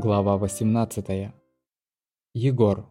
Глава 18. Егор.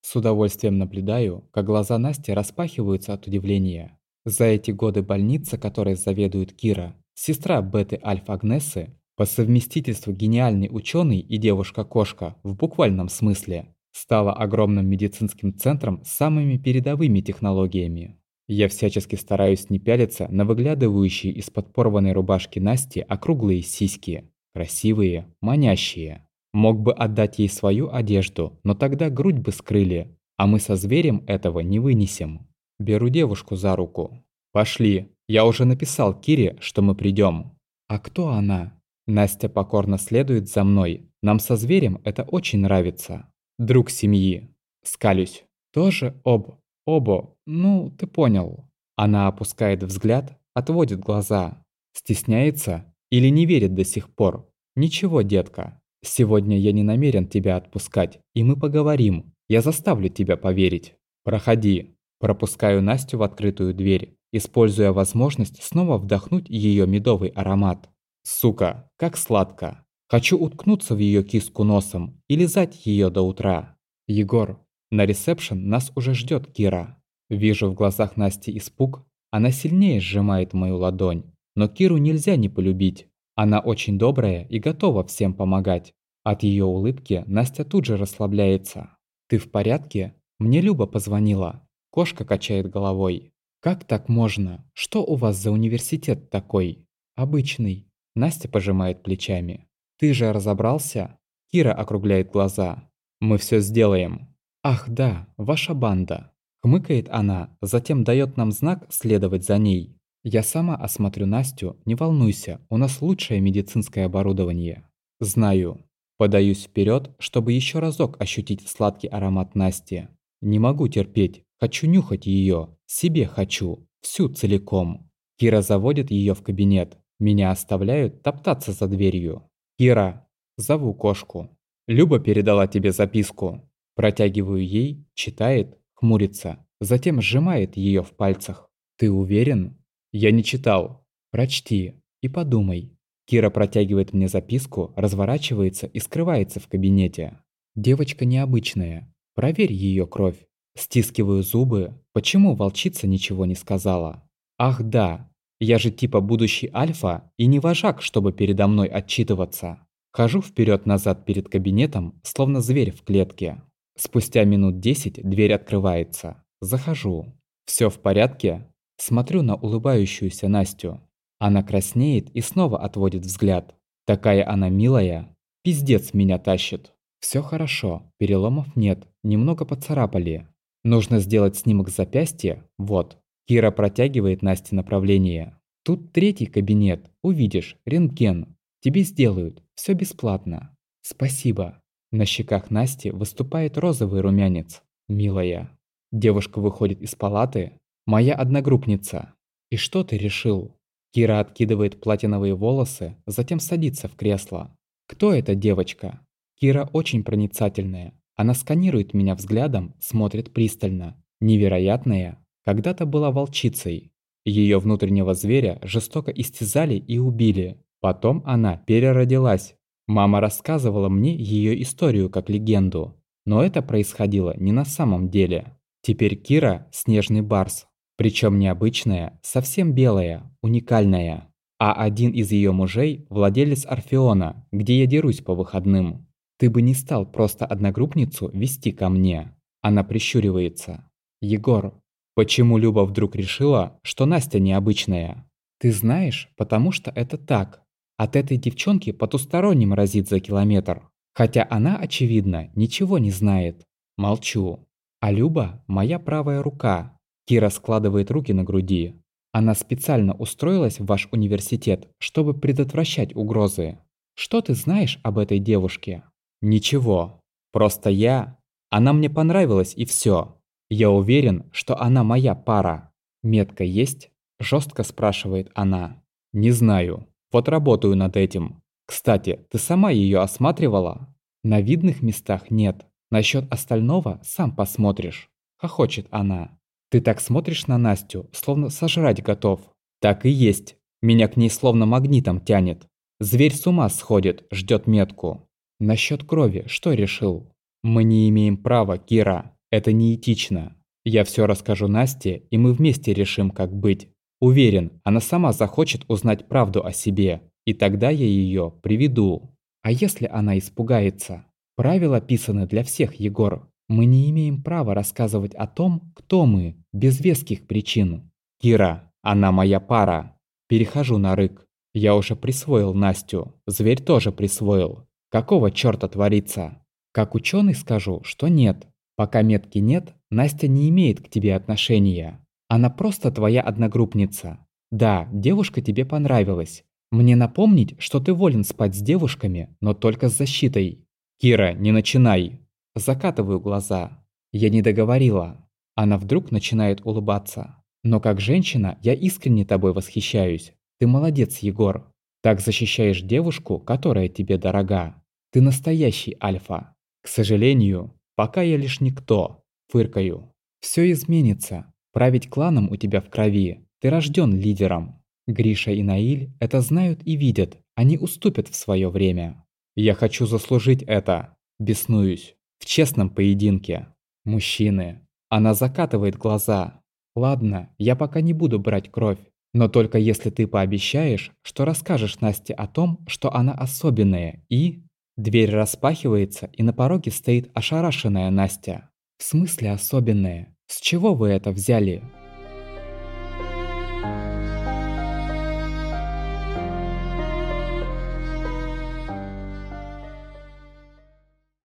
С удовольствием наблюдаю, как глаза Насти распахиваются от удивления. За эти годы больница, которой заведует Кира, сестра Беты Альфа Агнессы, по совместительству гениальный ученый и девушка-кошка в буквальном смысле, стала огромным медицинским центром с самыми передовыми технологиями. Я всячески стараюсь не пялиться на выглядывающие из-под порванной рубашки Насти округлые сиськи, Красивые, манящие. Мог бы отдать ей свою одежду, но тогда грудь бы скрыли, а мы со зверем этого не вынесем. Беру девушку за руку. «Пошли, я уже написал Кире, что мы придем. «А кто она?» Настя покорно следует за мной. Нам со зверем это очень нравится. Друг семьи. Скалюсь. Тоже об... Обо. Ну, ты понял. Она опускает взгляд, отводит глаза. Стесняется или не верит до сих пор? Ничего, детка. Сегодня я не намерен тебя отпускать, и мы поговорим. Я заставлю тебя поверить. Проходи. Пропускаю Настю в открытую дверь, используя возможность снова вдохнуть ее медовый аромат. Сука, как сладко. Хочу уткнуться в ее киску носом и лизать ее до утра. Егор, на ресепшн нас уже ждет Кира. Вижу в глазах Насти испуг, она сильнее сжимает мою ладонь. Но Киру нельзя не полюбить. Она очень добрая и готова всем помогать. От ее улыбки Настя тут же расслабляется. «Ты в порядке? Мне Люба позвонила». Кошка качает головой. «Как так можно? Что у вас за университет такой?» «Обычный». Настя пожимает плечами. «Ты же разобрался?» Кира округляет глаза. «Мы все сделаем». «Ах да, ваша банда». Хмыкает она, затем дает нам знак следовать за ней. Я сама осмотрю Настю, не волнуйся, у нас лучшее медицинское оборудование. Знаю. Подаюсь вперед, чтобы еще разок ощутить сладкий аромат Насти. Не могу терпеть, хочу нюхать ее, себе хочу, всю целиком. Кира заводит ее в кабинет. Меня оставляют топтаться за дверью. Кира, зову кошку. Люба передала тебе записку. Протягиваю ей, читает, хмурится, затем сжимает ее в пальцах. Ты уверен? Я не читал. Прочти и подумай. Кира протягивает мне записку, разворачивается и скрывается в кабинете. Девочка необычная. Проверь ее кровь. Стискиваю зубы. Почему волчица ничего не сказала? Ах да, я же типа будущий альфа и не вожак, чтобы передо мной отчитываться. Хожу вперед назад перед кабинетом, словно зверь в клетке. Спустя минут десять дверь открывается. Захожу. Все в порядке? Смотрю на улыбающуюся Настю. Она краснеет и снова отводит взгляд. Такая она милая. Пиздец меня тащит. Все хорошо, переломов нет, немного поцарапали. Нужно сделать снимок запястья, вот. Кира протягивает Насте направление. Тут третий кабинет, увидишь, рентген. Тебе сделают, все бесплатно. Спасибо. На щеках Насти выступает розовый румянец. Милая. Девушка выходит из палаты, Моя одногруппница. И что ты решил? Кира откидывает платиновые волосы, затем садится в кресло. Кто эта девочка? Кира очень проницательная. Она сканирует меня взглядом, смотрит пристально. Невероятная. Когда-то была волчицей. Ее внутреннего зверя жестоко истязали и убили. Потом она переродилась. Мама рассказывала мне ее историю как легенду. Но это происходило не на самом деле. Теперь Кира – снежный барс, причем необычная, совсем белая, уникальная. А один из ее мужей – владелец Орфеона, где я дерусь по выходным. Ты бы не стал просто одногруппницу вести ко мне. Она прищуривается. Егор, почему Люба вдруг решила, что Настя необычная? Ты знаешь, потому что это так. От этой девчонки потусторонним разит за километр. Хотя она, очевидно, ничего не знает. Молчу. А Люба – моя правая рука, Кира складывает руки на груди. Она специально устроилась в ваш университет, чтобы предотвращать угрозы. Что ты знаешь об этой девушке? Ничего. Просто я... Она мне понравилась и все. Я уверен, что она моя пара. Метка есть? Жестко спрашивает она. Не знаю. Вот работаю над этим. Кстати, ты сама ее осматривала? На видных местах нет. Насчет остального сам посмотришь. Хохочет она. Ты так смотришь на Настю, словно сожрать готов. Так и есть. Меня к ней словно магнитом тянет. Зверь с ума сходит, ждет метку. Насчет крови что решил? Мы не имеем права, Кира. Это неэтично. Я все расскажу Насте, и мы вместе решим, как быть. Уверен, она сама захочет узнать правду о себе, и тогда я ее приведу. А если она испугается? Правила писаны для всех, Егор. Мы не имеем права рассказывать о том, кто мы, без веских причин. Кира, она моя пара. Перехожу на рык. Я уже присвоил Настю. Зверь тоже присвоил. Какого чёрта творится? Как ученый скажу, что нет. Пока метки нет, Настя не имеет к тебе отношения. Она просто твоя одногруппница. Да, девушка тебе понравилась. Мне напомнить, что ты волен спать с девушками, но только с защитой. Кира, не начинай. Закатываю глаза. Я не договорила. Она вдруг начинает улыбаться. Но как женщина я искренне тобой восхищаюсь. Ты молодец, Егор. Так защищаешь девушку, которая тебе дорога. Ты настоящий альфа. К сожалению, пока я лишь никто. Фыркаю. Все изменится. Править кланом у тебя в крови. Ты рожден лидером. Гриша и Наиль это знают и видят. Они уступят в свое время. Я хочу заслужить это. Беснуюсь. В честном поединке. Мужчины. Она закатывает глаза. Ладно, я пока не буду брать кровь. Но только если ты пообещаешь, что расскажешь Насте о том, что она особенная и... Дверь распахивается, и на пороге стоит ошарашенная Настя. В смысле особенная? С чего вы это взяли?